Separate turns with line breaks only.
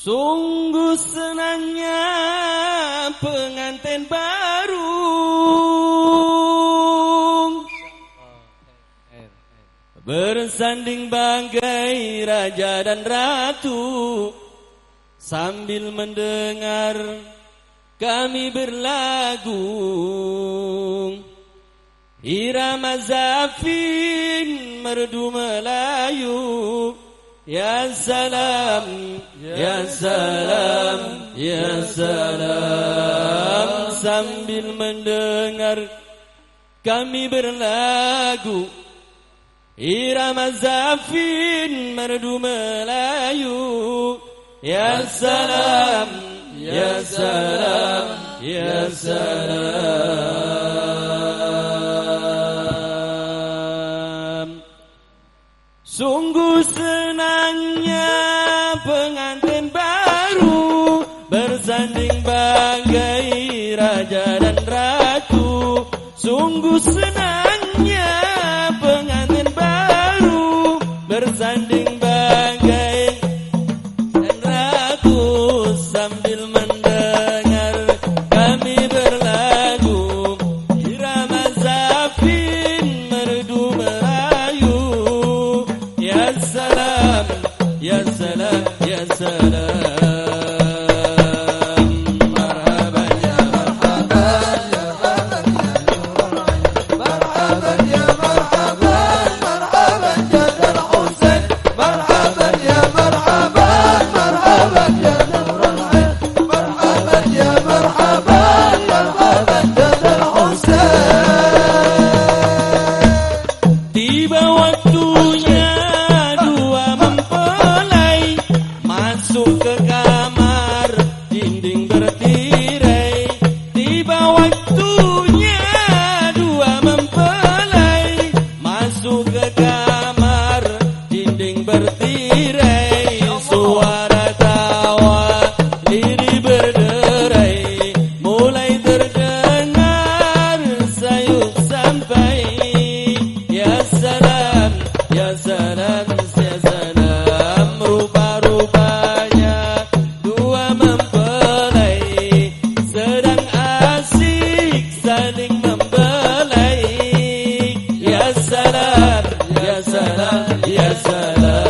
Sungguh senangnya pengantin baru. Bersanding bagai raja dan ratu Sambil mendengar kami berlagu. Irama Zafin merdu melayu. Ya salam Ya salam Ya salam. Sambil mendengar Kami berlagu Irama Zafin Merdu Melayu. Ya salam Ya salam Ya salam. Tunggu ya salam